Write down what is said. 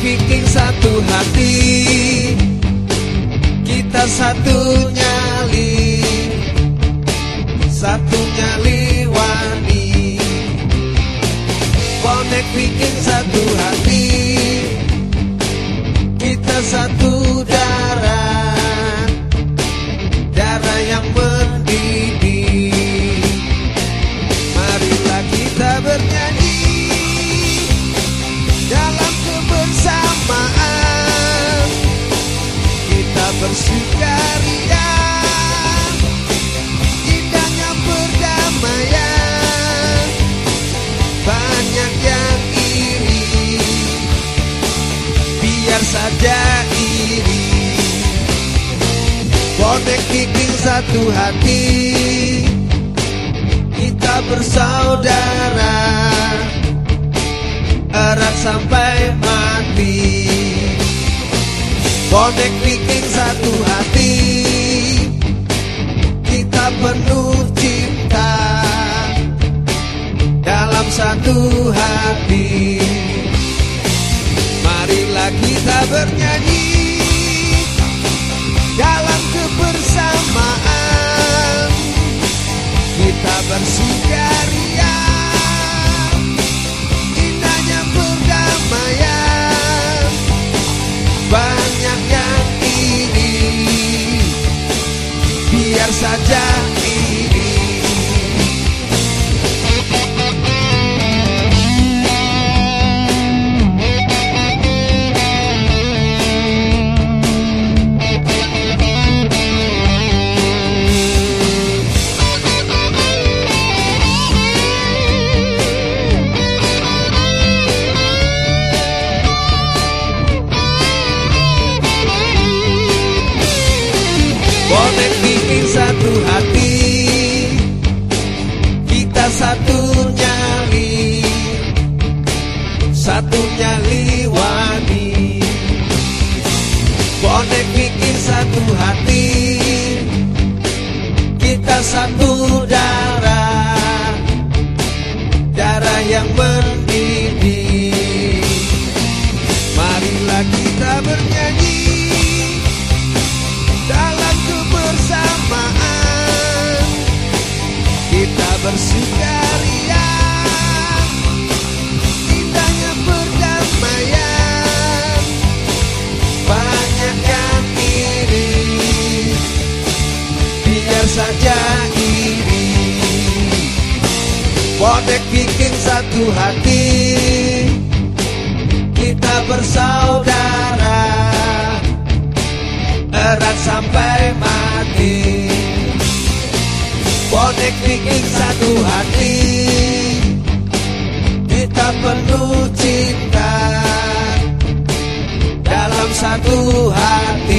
Viking satu hati. Kita satu nyali. Satu nyali wani. Bonek Viking satu hati. Kita satu bonek bikin satu hati. Kita bersaudara. Erat sampai mati. Bonek bikin satu hati. Kita penuh cinta. Dalam satu hati. Marilah kita bernyanyi biar saja Satu nyali wani Bonek bikin satu hati. Kita satu darah. Darah yang mendidih bonek bikin satu hati. Kita bersaudara. Erat sampai mati. Bonek bikin satu hati. Kita penuh cinta. Dalam satu hati